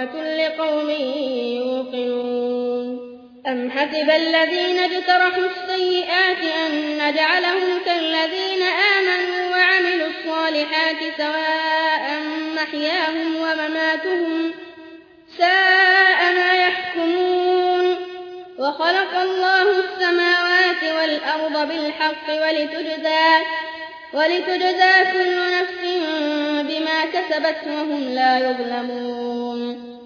ورحمة لقوم يوقنون. أم حسب الذين اجترحوا السيئات أن نجعلهم كالذين آمنوا وعملوا الصالحات سواء محياهم ومماتهم ساء ما يحكمون. وخلق الله السماوات والأرض بالحق ولتجزى, ولتجزى كل نفس بما كسبت وهم لا يظلمون.